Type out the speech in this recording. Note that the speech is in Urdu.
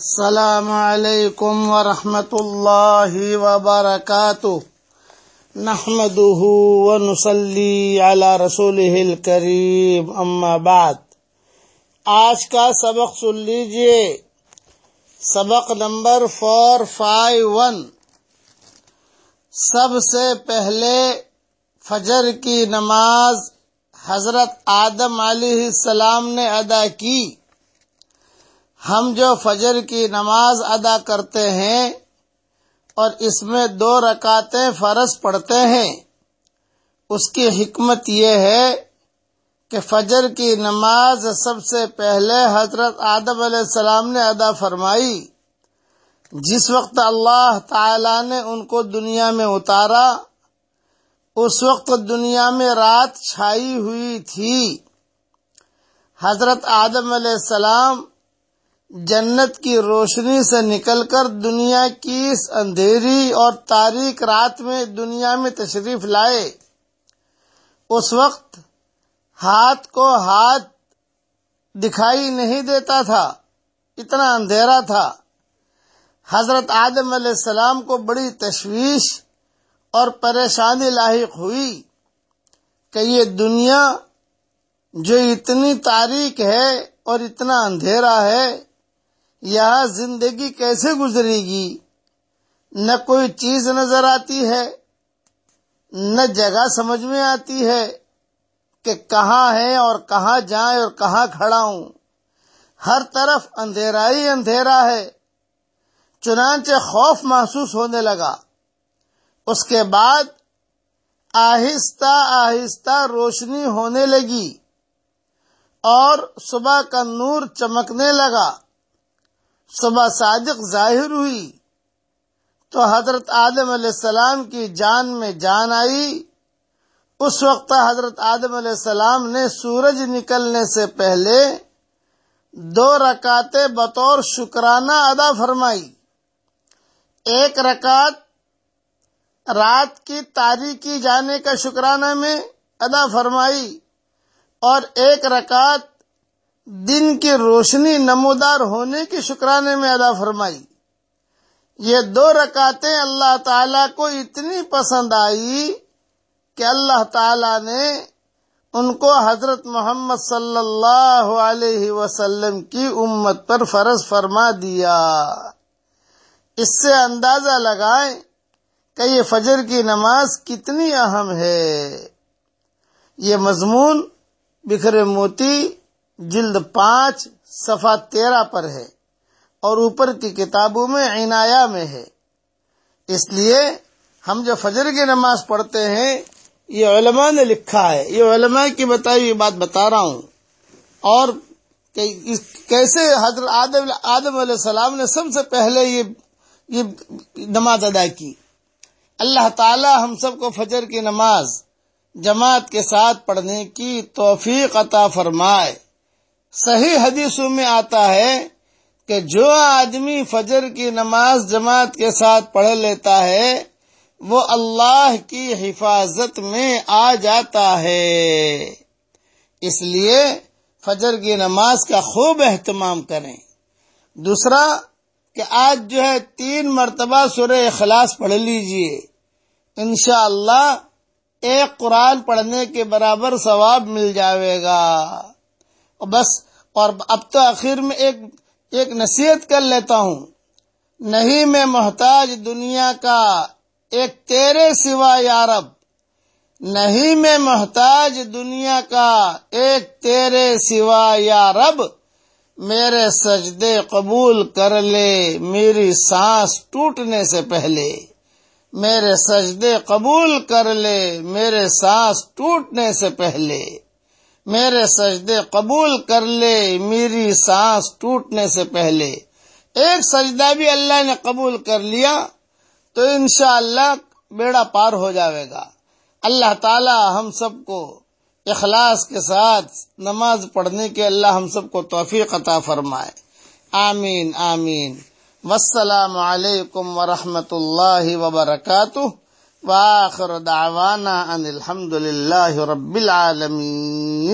السلام علیکم ورحمۃ اللہ وبرکاتہ۔ نحمده ونصلي على رسوله الكريم اما بعد۔ آج کا سبق سن لیجیے۔ سبق نمبر فور فائیو ون۔ سب سے پہلے فجر کی نماز حضرت آدم علیہ السلام نے ادا کی۔ ہم جو فجر کی نماز ادا کرتے ہیں اور اس میں دو رکعتیں فرض پڑھتے ہیں، اس کی حکمت یہ ہے کہ فجر کی نماز سب سے پہلے حضرت آدم علیہ السلام نے ادا فرمائی، جس وقت اللہ تعالی نے ان کو دنیا میں اتارا، اس وقت دنیا میں رات چھائی ہوئی تھی۔ حضرت آدم علیہ السلام جنت کی روشنی سے نکل کر دنیا کی اس اندھیری اور تاریخ رات میں دنیا میں تشریف لائے۔ اس وقت ہاتھ کو ہاتھ دکھائی نہیں دیتا تھا، اتنا اندھیرا تھا۔ حضرت آدم علیہ السلام کو بڑی تشویش اور پریشانی لاحق ہوئی کہ یہ دنیا جو اتنی تاریخ ہے اور اتنا اندھیرا ہے یہاں زندگی کیسے گزرے گی؟ نہ کوئی چیز نظر آتی ہے، نہ جگہ سمجھ میں آتی ہے کہ کہاں ہے اور کہاں جائیں اور کہاں کھڑا ہوں۔ ہر طرف اندھیرا ہی اندھیرا ہے۔ چنانچہ خوف محسوس ہونے لگا۔ اس کے بعد آہستہ آہستہ روشنی ہونے لگی اور صبح کا نور چمکنے لگا۔ صبح صادق ظاہر ہوئی۔ تو حضرت آدم علیہ السلام کی جان میں جان آئی۔ اس وقت حضرت آدم علیہ السلام نے سورج نکلنے سے پہلے دو رکعتیں بطور شکرانہ ادا فرمائی۔ ایک رکعت رات کی تاریخی جانے کا شکرانہ میں ادا فرمائی اور ایک رکعت دن کی روشنی نمودار ہونے کی شکرانے میں ادا فرمائی۔ یہ دو رکعتیں اللہ تعالی کو اتنی پسند آئی کہ اللہ تعالی نے ان کو حضرت محمد صلی اللہ علیہ وسلم کی امت پر فرض فرما دیا۔ اس سے اندازہ لگائیں کہ یہ فجر کی نماز کتنی اہم ہے۔ یہ مضمون بکھرے موتی جلد پانچ، صفحہ تیرہ پر ہے اور اوپر کی کتابوں میں عنایا میں ہے۔ اس لیے ہم جو فجر کی نماز پڑھتے ہیں، یہ علماء نے لکھا ہے۔ یہ علماء کی بتائی ہوئی بات بتا رہا ہوں۔ اور کیسے حضرت آدم آدم علیہ السلام نے سب سے پہلے یہ یہ نماز ادا کی۔ اللہ تعالی ہم سب کو فجر کی نماز جماعت کے ساتھ پڑھنے کی توفیق عطا فرمائے۔ صحیح حدیثوں میں آتا ہے کہ جو آدمی فجر کی نماز جماعت کے ساتھ پڑھ لیتا ہے، وہ اللہ کی حفاظت میں آ جاتا ہے۔ اس لیے فجر کی نماز کا خوب اہتمام کریں۔ دوسرا، کہ آج جو ہے تین مرتبہ سورہ اخلاص پڑھ لیجیے۔ انشاءاللہ اللہ ایک قرآن پڑھنے کے برابر ثواب مل جاوے گا۔ بس، اور اب تو آخر میں ایک ایک نصیحت کر لیتا ہوں۔ نہیں میں محتاج دنیا کا ایک تیرے سوا یارب نہیں میں محتاج دنیا کا ایک تیرے سوا یا رب۔ میرے سجدے قبول کر لے، میری سانس ٹوٹنے سے پہلے۔ میرے سجدے قبول کر لے، میرے سانس ٹوٹنے سے پہلے۔ میرے سجدے قبول کر لے، میری سانس ٹوٹنے سے پہلے۔ ایک سجدہ بھی اللہ نے قبول کر لیا تو انشاءاللہ اللہ بیڑا پار ہو جاوے گا۔ اللہ تعالی ہم سب کو اخلاص کے ساتھ نماز پڑھنے کے اللہ ہم سب کو توفیق عطا فرمائے۔ آمین آمین۔ والسلام علیکم ورحمۃ اللہ وبرکاتہ۔ واخر دعوانا ان الحمد للہ رب العالمین۔